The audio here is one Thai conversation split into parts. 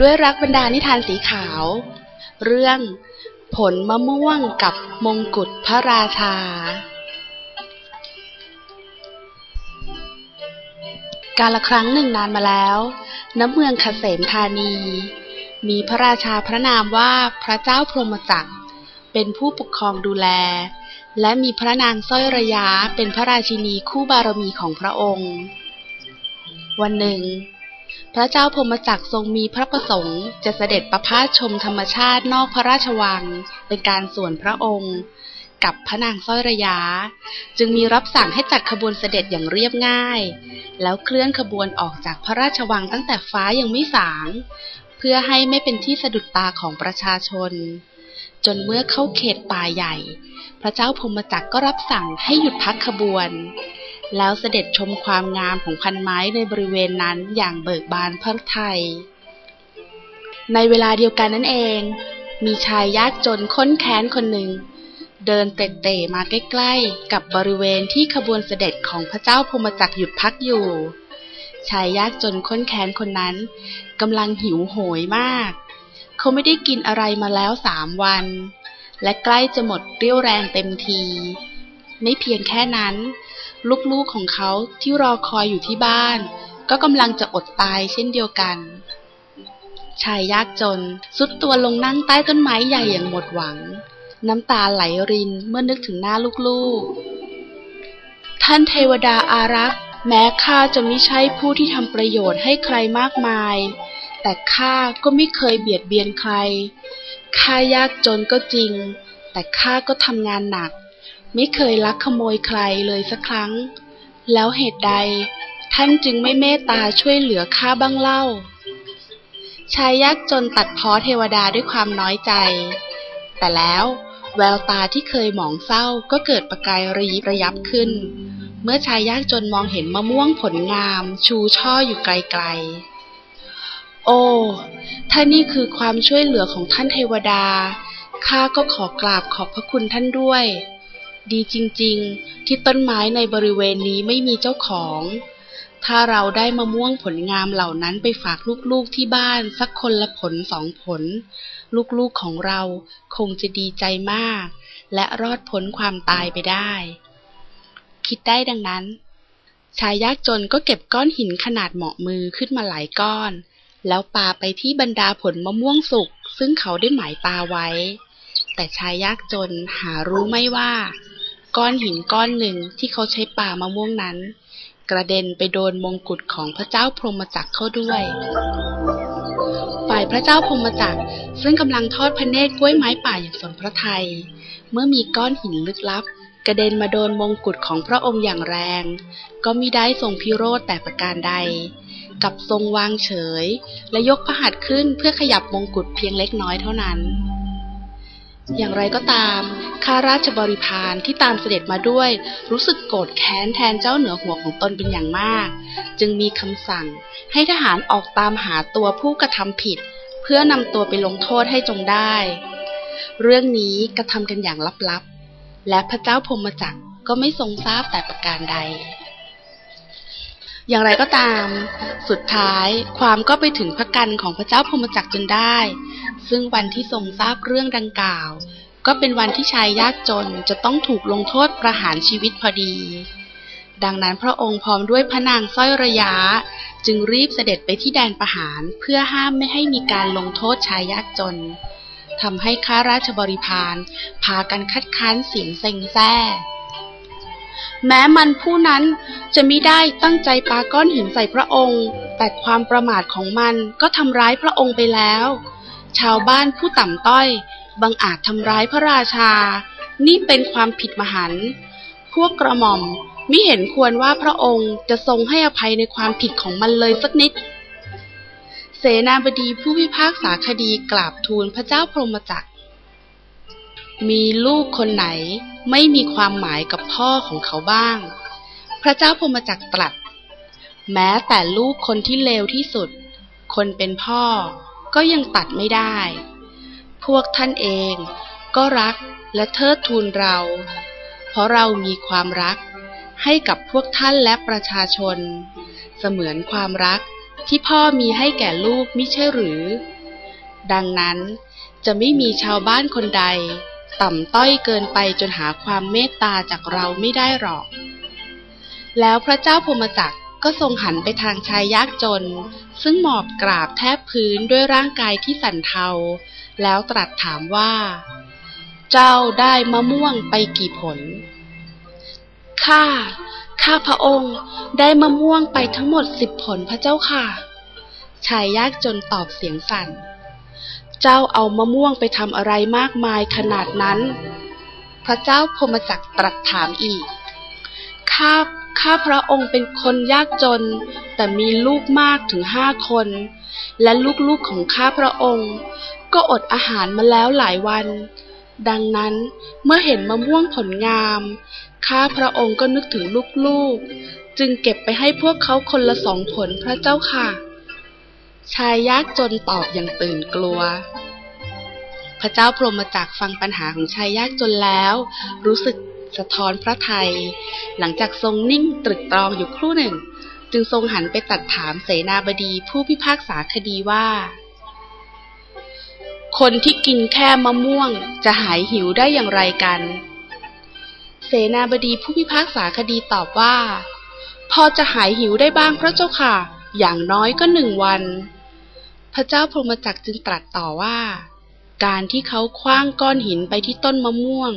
ด้วยรักบรรดานิทานสีขาว เรื่องผลมะม่วงกับมงกุฎพระราชา กาลครั้งหนึ่งนานมาแล้วณเมืองคเสมธานี มีพระราชาพระนามว่าพระเจ้าพรหมจักร เป็นผู้ปกครองดูแล และมีพระนางสร้อยระยะเป็นพระราชินีคู่บารมีของพระองค์ วันหนึ่ง พระเจ้าพมจักรทรงมีพระประสงค์ จะเสด็จประพาสชมธรรมชาตินอกพระราชวัง เป็นการส่วนพระองค์ กับพระนางสร้อยระยะ จึงมีรับสั่งให้จัดขบวนเสด็จอย่างเรียบง่าย แล้วเคลื่อนขบวนออกจากพระราชวังตั้งแต่ฟ้ายังไม่สาง เพื่อให้ไม่เป็นที่สะดุดตาของประชาชน จนเมื่อเข้าเขตป่าใหญ่ พระเจ้าพมจักรก็รับสั่งให้หยุดพักขบวน แล้วเสด็จชมความงามของพันไม้ในบริเวณนั้นอย่างเบิกบานพระทัยในเวลาเดียวกันนั่นเอง มีชายยากจนค้นแค้นคนหนึ่ง เดินเตะๆมาใกล้ๆ กับบริเวณที่ขบวนเสด็จของพระเจ้าพมจักรหยุดพักอยู่ ชายยากจนค้นแค้นคนนั้นกำลังหิวโหยมาก เขาไม่ได้กินอะไรมาแล้วสามวัน และใกล้จะหมดเรี่ยวแรงเต็มที ไม่เพียงแค่นั้น ลูกๆของเขาที่รอคอยอยู่ที่บ้าน ก็กำลังจะอดตายเช่นเดียวกัน ชายยากจนสุดตัวลงนั่งใต้ต้นไม้ใหญ่อย่างหมดหวัง น้ำตาไหลรินเมื่อนึกถึงหน้าลูกๆ ท่านเทวดาอารักษ์ แม้ข้าจะไม่ใช่ผู้ที่ทำประโยชน์ให้ใครมากมาย แต่ข้าก็ไม่เคยเบียดเบียนใครข้ายากจนก็จริง แต่ข้าก็ทำงานหนัก ไม่เคยลักขโมยใครเลยสักครั้ง แล้วเหตุใด ท่านจึงไม่เมตตาช่วยเหลือข้าบ้างเล่า ชายยากจนตัดพ้อเทวดาด้วยความน้อยใจ แต่แล้วแววตาที่เคยหมองเศร้าก็เกิดประกายระยิบระยับขึ้น เมื่อชายยากจนมองเห็นมะม่วงผลงาม ชูช่ออยู่ไกลๆ โอ้ถ้านี่คือความช่วยเหลือของท่านเทวดาข้าก็ขอกราบขอบพระคุณท่านด้วย ดีจริงๆ ที่ต้นไม้ในบริเวณนี้ไม่มีเจ้าของ ถ้าเราได้มะม่วงผลงามเหล่านั้นไปฝากลูกๆที่บ้านสักคนละผลสองผล ลูกๆของเราคงจะดีใจมาก และรอดพ้นความตายไปได้ คิดได้ดังนั้น ชายยากจนก็เก็บก้อนหินขนาดเหมาะมือขึ้นมาหลายก้อน แล้วปาไปที่บรรดาผลมะม่วงสุกซึ่งเขาได้หมายตาไว้ แต่ชายยากจนหารู้ไม่ว่า ก้อนหินก้อนหนึ่งที่เขาใช้ป่ามะม่วงนั้น กระเด็นไปโดนมงกุฎของพระเจ้าพรหมจักรเข้าด้วย ฝ่ายพระเจ้าพรหมจักรซึ่งกำลังทอดพระเนตรกล้วยไม้ป่าอย่างสนพระทยัยเมื่อมีก้อนหินลึกลับ กระเด็นมาโดนมงกุฎของพระองค์อย่างแรง ก็มิได้ทรงพิโรธแต่ประการใดกับทรงวางเฉย และยกพระหัตถ์ขึ้นเพื่อขยับมงกุฎเพียงเล็กน้อยเท่านั้น อย่างไรก็ตาม ข้าราชบริพารที่ตามเสด็จมาด้วย รู้สึกโกรธแค้นแทนเจ้าเหนือหัวของตนเป็นอย่างมาก จึงมีคำสั่งให้ทหารออกตามหาตัวผู้กระทำผิด เพื่อนำตัวไปลงโทษให้จงได้ เรื่องนี้กระทำกันอย่างลับๆ และพระเจ้าพมจักรก็ไม่ทรงทราบแต่ประการใด อย่างไรก็ตาม สุดท้ายความก็ไปถึงพระกันของพระเจ้าพรหมจักรจนได้ ซึ่งวันที่ทรงทราบเรื่องดังกล่าว ก็เป็นวันที่ชายยากจนจะต้องถูกลงโทษประหารชีวิตพอดี ดังนั้นพระองค์พร้อมด้วยพระนางสร้อยระยะ จึงรีบเสด็จไปที่แดนประหารเพื่อห้ามไม่ให้มีการลงโทษชายยากจนทำให้ข้าราชบริพารพากันคัดค้านเสียงเซ็งแซ่ แม้มันผู้นั้นจะม่ได้ตั้งใจปาก้อนหินใส่พระองค์ แต่ความประมาทของมันก็ทำร้ายพระองค์ไปแล้ว ชาวบ้านผู้ต่ำต้อยบังอาจทำร้ายพระราชา นี่เป็นความผิดมหันต์พวกกระหม่อมมิเห็นควรว่าพระองค์จะทรงให้อภัยในความผิดของมันเลยสักนิด เสนาบดีผู้พิพากษาคดีกราบทูลพระเจ้าพรหมจักร มีลูกคนไหน ไม่มีความหมายกับพ่อของเขาบ้าง พระเจ้าพรมจักตรัส แม้แต่ลูกคนที่เลวที่สุด คนเป็นพ่อก็ยังตัดไม่ได้ พวกท่านเองก็รักและเทิดทูนเรา เพราะเรามีความรักให้กับพวกท่านและประชาชน เสมือนความรักที่พ่อมีให้แก่ลูกมิใช่หรือ ดังนั้นจะไม่มีชาวบ้านคนใด ต่ำต้อยเกินไปจนหาความเมตตาจากเราไม่ได้หรอก แล้วพระเจ้าพมจักรก็ทรงหันไปทางชายยากจน ซึ่งหมอบกราบแทบพื้นด้วยร่างกายที่สั่นเทา แล้วตรัสถามว่า เจ้าได้มะม่วงไปกี่ผล ข้า ข้าพระองค์ได้มะม่วงไปทั้งหมดสิบผลพระเจ้าค่ะ ชายยากจนตอบเสียงสั่น เจ้าเอามะม่วงไปทำอะไรมากมายขนาดนั้น พระเจ้าพมจักรตรัสถามอีก ข้า ข้าพระองค์เป็นคนยากจน แต่มีลูกมากถึงห้าคน และลูกๆของข้าพระองค์ ก็อดอาหารมาแล้วหลายวัน ดังนั้นเมื่อเห็นมะม่วงผลงาม ข้าพระองค์ก็นึกถึงลูกๆ จึงเก็บไปให้พวกเขาคนละสองผลพระเจ้าค่ะ ชายยากจนตอบอย่างตื่นกลัว พระเจ้าพรหมจักฟังปัญหาของชายยากจนแล้ว รู้สึกสะท้อนพระไทย หลังจากทรงนิ่งตรึกตรองอยู่ครู่หนึ่ง จึงทรงหันไปตัดถามเสนาบดีผู้พิพากษาคดีว่า คนที่กินแค่มะม่วงจะหายหิวได้อย่างไรกัน เสนาบดีผู้พิพากษาคดีตอบว่า พอจะหายหิวได้บ้างพระเจ้าค่ะ อย่างน้อยก็หนึ่งวัน พระเจ้าพรหมจักรจึงตรัสต่อว่า การที่เขาคว้างก้อนหินไปที่ต้นมะม่วง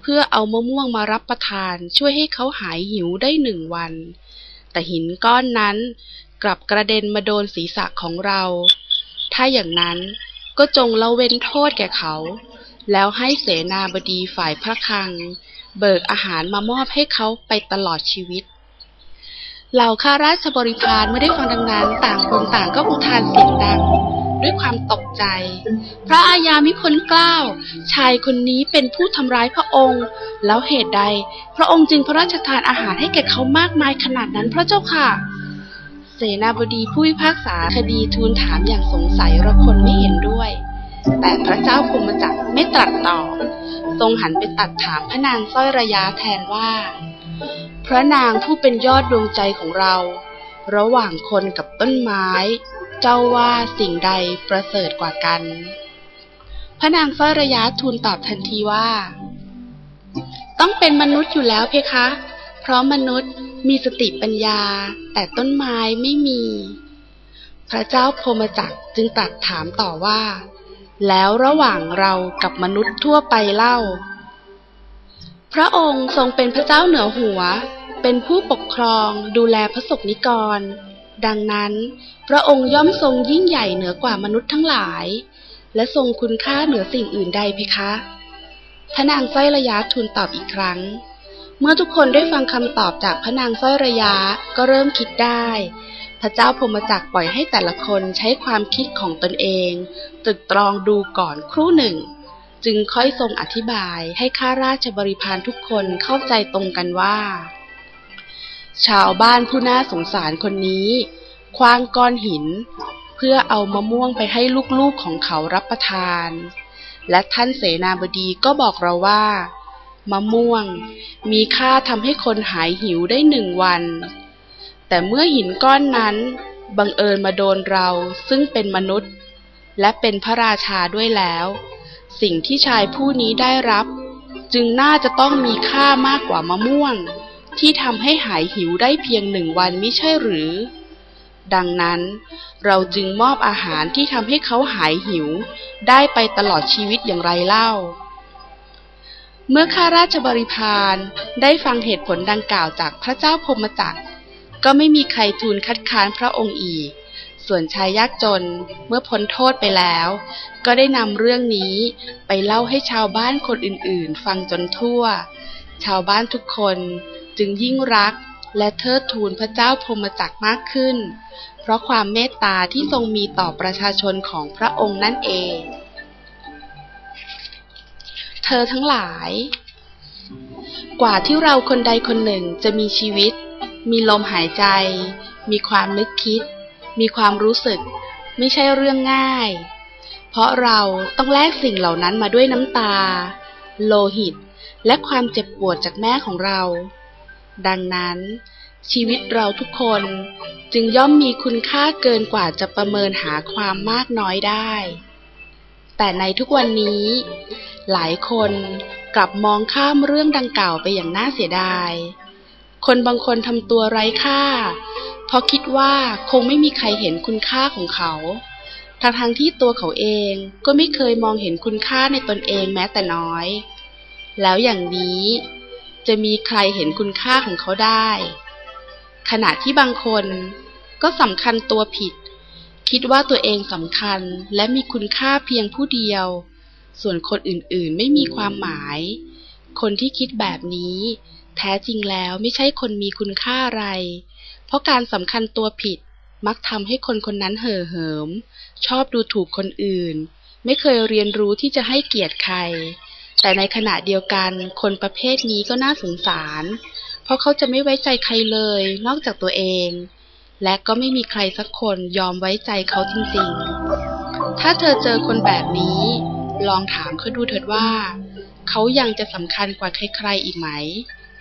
เพื่อเอามะม่วงมารับประทานช่วยให้เขาหายหิวได้หนึ่งวัน แต่หินก้อนนั้นกลับกระเด็นมาโดนศีรษะของเรา ถ้าอย่างนั้นก็จงละเว้นโทษแก่เขา แล้วให้เสนาบดีฝ่ายพระคัง เบิกอาหารมามอบให้เขาไปตลอดชีวิต เหล่าข้าราชบริพารเมื่อได้ฟังดังนั้น ต่างคนต่างก็อุทานเสียงดัง ด้วยความตกใจ พระอาญามิพลกล้าว ชายคนนี้เป็นผู้ทำร้ายพระองค์ แล้วเหตุใด พระองค์จึงพระราชทานอาหารให้แก่เขามากมายขนาดนั้นพระเจ้าค่ะ เสนาบดีผู้พิพากษาคดีทูลถามอย่างสงสัยระคนไม่เห็นด้วย แต่พระเจ้าพรมจักรไม่ตรัสตอบทรงหันไปตัดถามพระนางสร้อยระยะแทนว่า พระนางผู้เป็นยอดดวงใจของเรา ระหว่างคนกับต้นไม้ เจ้าว่าสิ่งใดประเสริฐกว่ากัน พระนางสร้อยระยะทูลตอบทันทีว่า ต้องเป็นมนุษย์อยู่แล้วเพคะ เพราะมนุษย์มีสติปัญญา แต่ต้นไม้ไม่มี พระเจ้าพมจักจึงตรัสถามต่อว่า แล้วระหว่างเรากับมนุษย์ทั่วไปเล่า พระองค์ทรงเป็นพระเจ้าเหนือหัว เป็นผู้ปกครองดูแลพระศกนิกร ดังนั้น พระองค์ย่อมทรงยิ่งใหญ่เหนือกว่ามนุษย์ทั้งหลาย และทรงคุณค่าเหนือสิ่งอื่นใดเพคะพระนางสร้อยระยะทูลตอบอีกครั้ง เมื่อทุกคนได้ฟังคำตอบจากพระนางสร้อยระยะก็เริ่มคิดได้ พระเจ้าพมจักปล่อยให้แต่ละคนใช้ความคิดของตนเองตึกตรองดูก่อนครู่หนึ่ง จึงค่อยทรงอธิบายให้ข้าราชบริพารทุกคนเข้าใจตรงกันว่า ชาวบ้านผู้น่าสงสารคนนี้คว้างก้อนหิน เพื่อเอามะม่วงไปให้ลูกๆของเขารับประทาน และท่านเสนาบดีก็บอกเราว่า มะม่วงมีค่าทำให้คนหายหิวได้หนึ่งวัน แต่แต่เมื่อหินก้อนนั้นบังเอิญมาโดนเราซึ่งเป็นมนุษย์ และเป็นพระราชาด้วยแล้ว สิ่งที่ชายผู้นี้ได้รับ จึงน่าจะต้องมีค่ามากกว่ามะม่วง ที่ทำให้หายหิวได้เพียงหนึ่งวันไม่ใช่หรือ ดังนั้น เราจึงมอบอาหารที่ทำให้เขาหายหิว ได้ไปตลอดชีวิตอย่างไรเล่า เมื่อข้าราชบริพารได้ฟังเหตุผลดังกล่าวจากพระเจ้าพมจักรก็ไม่มีใครทูลคัดค้านพระองค์อีก ส่วนชายยากจนเมื่อพ้นโทษไปแล้ว ก็ได้นำเรื่องนี้ไปเล่าให้ชาวบ้านคนอื่นๆ ฟังจนทั่ว ชาวบ้านทุกคนจึงยิ่งรักและเทิดทูนพระเจ้าพมจักรมากขึ้น เพราะความเมตตาที่ทรงมีต่อประชาชนของพระองค์นั่นเอง เธอทั้งหลาย กว่าที่เราคนใดคนหนึ่งจะมีชีวิต มีลมหายใจ มีความนึกคิด มีความรู้สึก ไม่ใช่เรื่องง่าย เพราะเราต้องแลกสิ่งเหล่านั้นมาด้วยน้ำตา โลหิต และความเจ็บปวดจากแม่ของเรา ดังนั้น ชีวิตเราทุกคนจึงย่อมมีคุณค่าเกินกว่าจะประเมินหาความมากน้อยได้ แต่ในทุกวันนี้ หลายคนกลับมองข้ามเรื่องดังกล่าวไปอย่างน่าเสียดาย คนบางคนทำตัวไร้ค่า ราะคิดว่าคงไม่มีใครเห็นคุณค่าของเขาทั้งทางที่ตัวเขาเองก็ไม่เคยมองเห็นคุณค่าในตนเองแม้แต่น้อย แล้วอย่างนี้จะมีใครเห็นคุณค่าของเขาได้ ขณะที่บางคนก็สำคัญตัวผิด คิดว่าตัวเองสำคัญและมีคุณค่าเพียงผู้เดียว ส่วนคนอื่นๆไม่มีความหมาย คนที่คิดแบบนี้ แท้จริงแล้วไม่ใช่คนมีคุณค่าอะไร ราะการสำคัญตัวผิดมักทำให้คนคนนั้นเห่อเหิม ชอบดูถูกคนอื่น ไม่เคยเรียนรู้ที่จะให้เกียรติใคร แต่ในขณะเดียวกันคนประเภทนี้ก็น่าสงสาร เพราะเขาจะไม่ไว้ใจใครเลยนอกจากตัวเอง และก็ไม่มีใครสักคนยอมไว้ใจเขาจริงๆ ถ้าเธอเจอคนแบบนี้ ลองถามเขาดูเถิดว่า เขายังจะสำคัญกว่าใครๆอีกไหม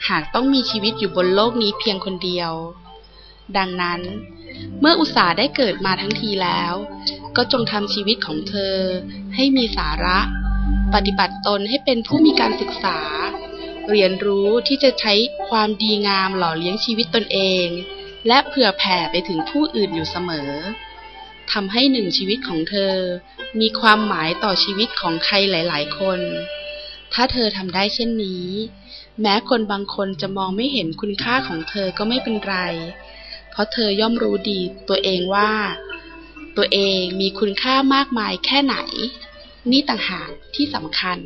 หากต้องมีชีวิตอยู่บนโลกนี้เพียงคนเดียว ดังนั้น เมื่ออุตสาห์ได้เกิดมาทั้งทีแล้ว ก็จงทำชีวิตของเธอให้มีสาระ ปฏิบัติตนให้เป็นผู้มีการศึกษา เรียนรู้ที่จะใช้ความดีงามหล่อเลี้ยงชีวิตตนเอง และเผื่อแผ่ไปถึงผู้อื่นอยู่เสมอทำให้หนึ่งชีวิตของเธอ มีความหมายต่อชีวิตของใครหลาย ๆ คน ถ้าเธอทำได้เช่นนี้ แม้คนบางคนจะมองไม่เห็นคุณค่าของเธอก็ไม่เป็นไร เพราะเธอย่อมรู้ดีตัวเองว่า ตัวเองมีคุณค่ามากมายแค่ไหน นี่ต่างหากที่สำคัญ